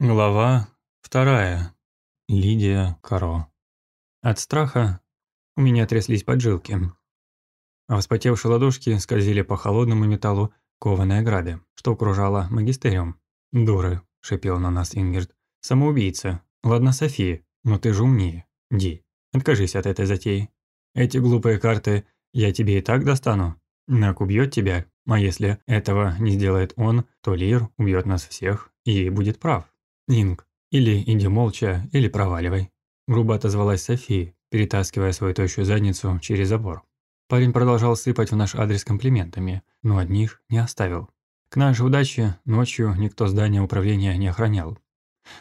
Глава вторая. Лидия Каро. От страха у меня тряслись поджилки, а вспотевшие ладошки скользили по холодному металлу кованой ограды, что окружала магистериум. «Дуры», – шипел на нас Ингерт. «Самоубийца. Ладно, София, но ты же умнее. Ди, откажись от этой затеи. Эти глупые карты я тебе и так достану. Нак убьет тебя, а если этого не сделает он, то Лир убьет нас всех и будет прав». «Инг, или иди молча, или проваливай», – грубо отозвалась София, перетаскивая свою тощую задницу через забор. Парень продолжал сыпать в наш адрес комплиментами, но одних не оставил. К нашей удаче ночью никто здание управления не охранял.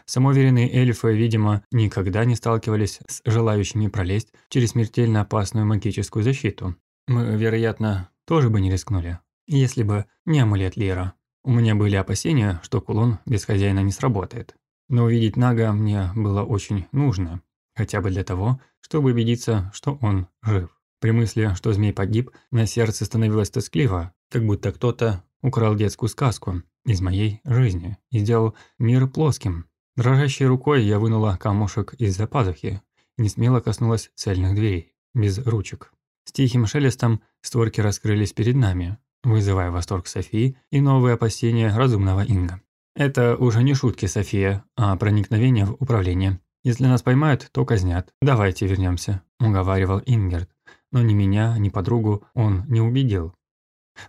Самоуверенные эльфы, видимо, никогда не сталкивались с желающими пролезть через смертельно опасную магическую защиту. Мы, вероятно, тоже бы не рискнули, если бы не амулет Лера. У меня были опасения, что кулон без хозяина не сработает. Но увидеть Нага мне было очень нужно, хотя бы для того, чтобы убедиться, что он жив. При мысли, что змей погиб, на сердце становилось тоскливо, как будто кто-то украл детскую сказку из моей жизни и сделал мир плоским. Дрожащей рукой я вынула камушек из-за пазухи и не смело коснулась цельных дверей, без ручек. С тихим шелестом створки раскрылись перед нами, вызывая восторг Софии и новые опасения разумного Инга. «Это уже не шутки, София, а проникновение в управление. Если нас поймают, то казнят. Давайте вернемся», – уговаривал Ингерт. Но ни меня, ни подругу он не убедил.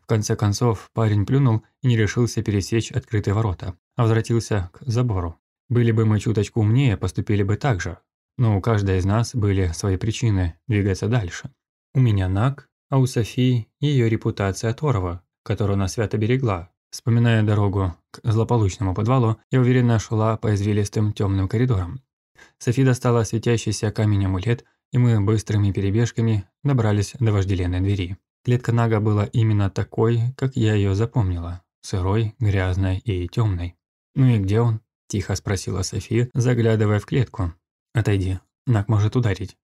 В конце концов, парень плюнул и не решился пересечь открытые ворота, а возвратился к забору. Были бы мы чуточку умнее, поступили бы так же. Но у каждой из нас были свои причины двигаться дальше. У меня наг, а у Софии ее репутация Торова, которую она свято берегла. Вспоминая дорогу к злополучному подвалу, я уверенно шла по извилистым темным коридорам. Софи достала светящийся камень-амулет, и мы быстрыми перебежками добрались до вожделенной двери. Клетка Нага была именно такой, как я ее запомнила. Сырой, грязной и темной. «Ну и где он?» – тихо спросила София, заглядывая в клетку. «Отойди, Наг может ударить».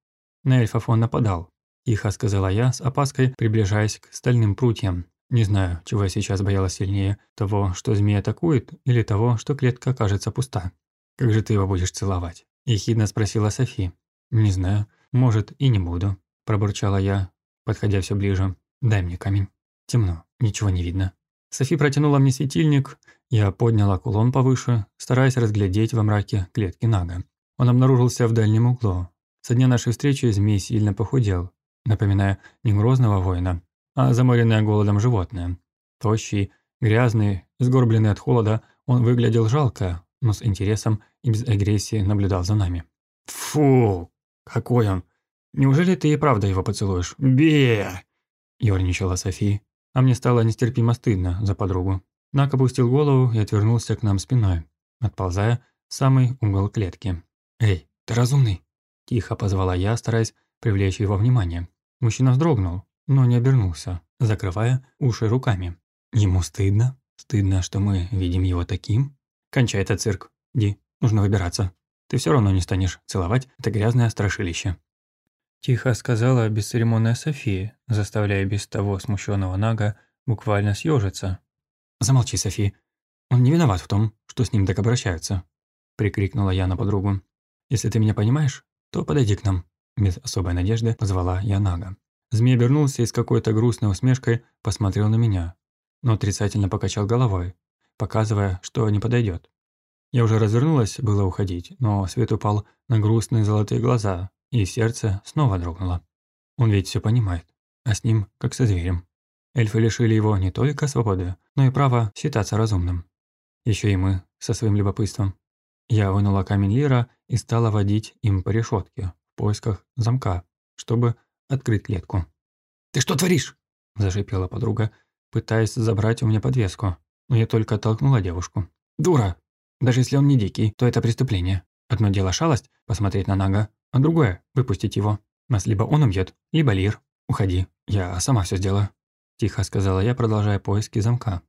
На эльфов он нападал, Тихо сказала я, с опаской приближаясь к стальным прутьям. Не знаю, чего я сейчас боялась сильнее, того, что змея атакует, или того, что клетка окажется пуста. «Как же ты его будешь целовать?» – ехидно спросила Софи. «Не знаю, может, и не буду», – пробурчала я, подходя все ближе. «Дай мне камень. Темно, ничего не видно». Софи протянула мне светильник, я подняла кулон повыше, стараясь разглядеть во мраке клетки Нага. Он обнаружился в дальнем углу. Со дня нашей встречи змей сильно похудел, напоминая не грозного воина, а заморенное голодом животное. Тощий, грязный, сгорбленный от холода, он выглядел жалко, но с интересом и без агрессии наблюдал за нами. «Фу, какой он! Неужели ты и правда его поцелуешь? Бе!» Ёрничала Софи, а мне стало нестерпимо стыдно за подругу. Нак опустил голову и отвернулся к нам спиной, отползая в самый угол клетки. «Эй, ты разумный?» – тихо позвала я, стараясь привлечь его внимание. Мужчина вздрогнул, но не обернулся, закрывая уши руками. Ему стыдно? Стыдно, что мы видим его таким? Кончай этот цирк. Ди, нужно выбираться. Ты все равно не станешь целовать это грязное страшилище. Тихо сказала бесцеремонная София, заставляя без того смущенного Нага буквально съежиться. «Замолчи, Софи. Он не виноват в том, что с ним так обращаются», – прикрикнула я на подругу. «Если ты меня понимаешь, то подойди к нам. Без особой надежды позвала я Нага. Змей обернулся и с какой-то грустной усмешкой посмотрел на меня, но отрицательно покачал головой, показывая, что не подойдет. Я уже развернулась было уходить, но свет упал на грустные золотые глаза, и сердце снова дрогнуло. Он ведь все понимает, а с ним как со зверем. Эльфы лишили его не только свободы, но и права считаться разумным. Еще и мы со своим любопытством. Я вынула камень Лира и стала водить им по решетке, в поисках замка, чтобы открыть клетку. «Ты что творишь?» – зашипела подруга, пытаясь забрать у меня подвеску, но я только оттолкнула девушку. «Дура! Даже если он не дикий, то это преступление. Одно дело шалость – посмотреть на Нага, а другое – выпустить его. Нас либо он убьет, либо Лир. Уходи, я сама все сделаю», – тихо сказала я, продолжая поиски замка.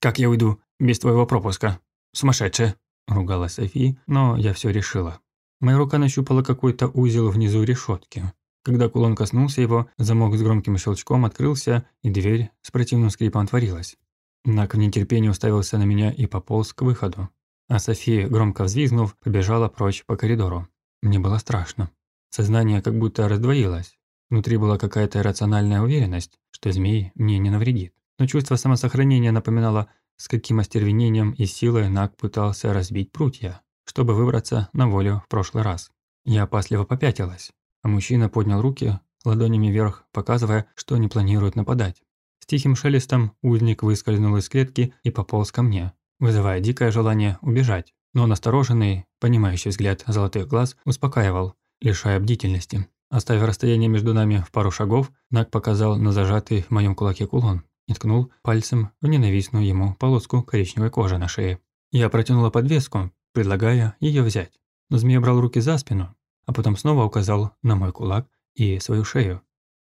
«Как я уйду без твоего пропуска? Сумасшедшая!» – ругалась София, но я все решила. Моя рука нащупала какой-то узел внизу решетки. Когда кулон коснулся его, замок с громким щелчком открылся, и дверь с противным скрипом отворилась. Нак в нетерпении уставился на меня и пополз к выходу. а София, громко взвизгнув, побежала прочь по коридору. Мне было страшно. Сознание как будто раздвоилось. Внутри была какая-то иррациональная уверенность, что змей мне не навредит. Но чувство самосохранения напоминало, с каким остервенением и силой Наг пытался разбить прутья, чтобы выбраться на волю в прошлый раз. Я опасливо попятилась, а мужчина поднял руки, ладонями вверх, показывая, что не планирует нападать. С тихим шелестом узник выскользнул из клетки и пополз ко мне, вызывая дикое желание убежать. Но настороженный, понимающий взгляд золотых глаз успокаивал, лишая бдительности. Оставив расстояние между нами в пару шагов, Нак показал на зажатый в моем кулаке кулон и ткнул пальцем в ненавистную ему полоску коричневой кожи на шее. Я протянула подвеску, предлагая ее взять. Но змея брал руки за спину, а потом снова указал на мой кулак и свою шею.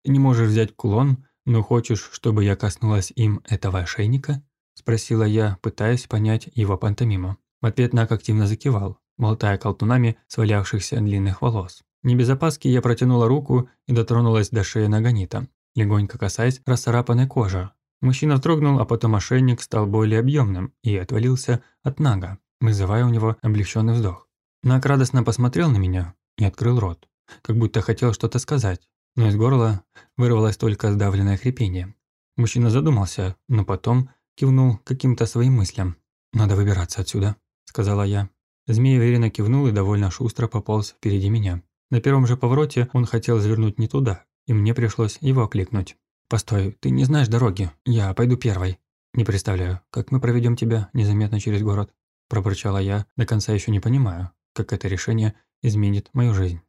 «Ты не можешь взять кулон, но хочешь, чтобы я коснулась им этого ошейника?» – спросила я, пытаясь понять его пантомиму. В ответ Нак активно закивал, болтая колтунами свалявшихся длинных волос. Не без опаски я протянула руку и дотронулась до шеи Наганита, легонько касаясь расцарапанной кожи. Мужчина вздрогнул, а потом ошейник стал более объемным и отвалился от Нага, вызывая у него облегченный вздох. Наг радостно посмотрел на меня и открыл рот, как будто хотел что-то сказать, но из горла вырвалось только сдавленное хрипение. Мужчина задумался, но потом кивнул каким-то своим мыслям. «Надо выбираться отсюда», – сказала я. Змей уверенно кивнул и довольно шустро пополз впереди меня. На первом же повороте он хотел завернуть не туда, и мне пришлось его окликнуть. «Постой, ты не знаешь дороги, я пойду первой». «Не представляю, как мы проведем тебя незаметно через город», – пробурчала я, до конца еще не понимаю, как это решение изменит мою жизнь.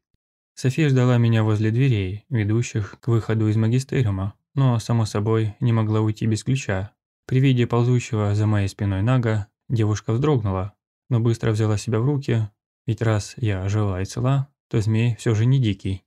София ждала меня возле дверей, ведущих к выходу из магистериума, но, само собой, не могла уйти без ключа. При виде ползущего за моей спиной Нага, девушка вздрогнула, но быстро взяла себя в руки, ведь раз я жила и цела, то змей все же не дикий.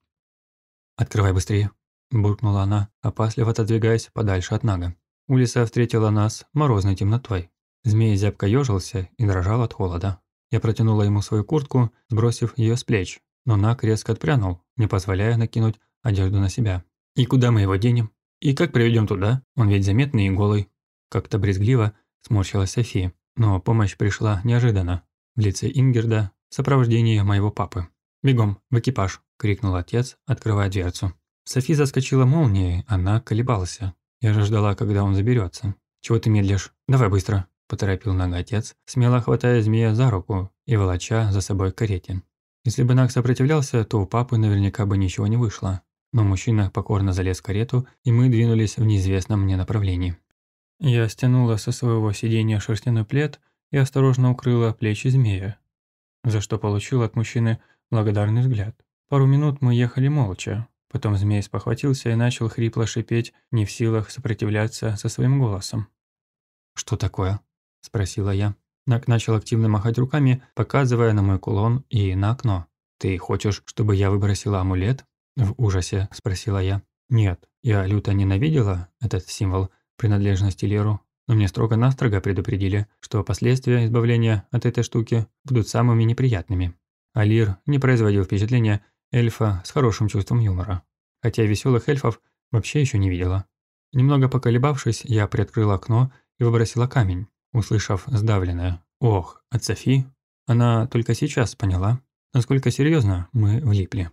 «Открывай быстрее», – буркнула она, опасливо отодвигаясь подальше от Нага. Улица встретила нас морозной темнотой. Змей зябко ежился и дрожал от холода. Я протянула ему свою куртку, сбросив ее с плеч, но Наг резко отпрянул, не позволяя накинуть одежду на себя. «И куда мы его денем? И как приведем туда? Он ведь заметный и голый». Как-то брезгливо сморщилась София, но помощь пришла неожиданно, в лице Ингерда в сопровождении моего папы. «Бегом, в экипаж!» – крикнул отец, открывая дверцу. Софи заскочила молнией, она колебался. Я же ждала, когда он заберется. «Чего ты медлишь? Давай быстро!» – поторопил нога отец, смело хватая змея за руку и волоча за собой к карете. Если бы Наг сопротивлялся, то у папы наверняка бы ничего не вышло. Но мужчина покорно залез в карету, и мы двинулись в неизвестном мне направлении. Я стянула со своего сиденья шерстяной плед и осторожно укрыла плечи змея, за что получил от мужчины благодарный взгляд. Пару минут мы ехали молча. Потом змей спохватился и начал хрипло шипеть, не в силах сопротивляться со своим голосом. «Что такое?» – спросила я. Нак начал активно махать руками, показывая на мой кулон и на окно. «Ты хочешь, чтобы я выбросила амулет?» В ужасе спросила я. «Нет, я люто ненавидела этот символ принадлежности Леру, но мне строго-настрого предупредили, что последствия избавления от этой штуки будут самыми неприятными. Алир не производил впечатления эльфа с хорошим чувством юмора, хотя веселых эльфов вообще еще не видела. Немного поколебавшись, я приоткрыла окно и выбросила камень, услышав сдавленное «Ох, от Софи». Она только сейчас поняла, насколько серьезно мы влипли.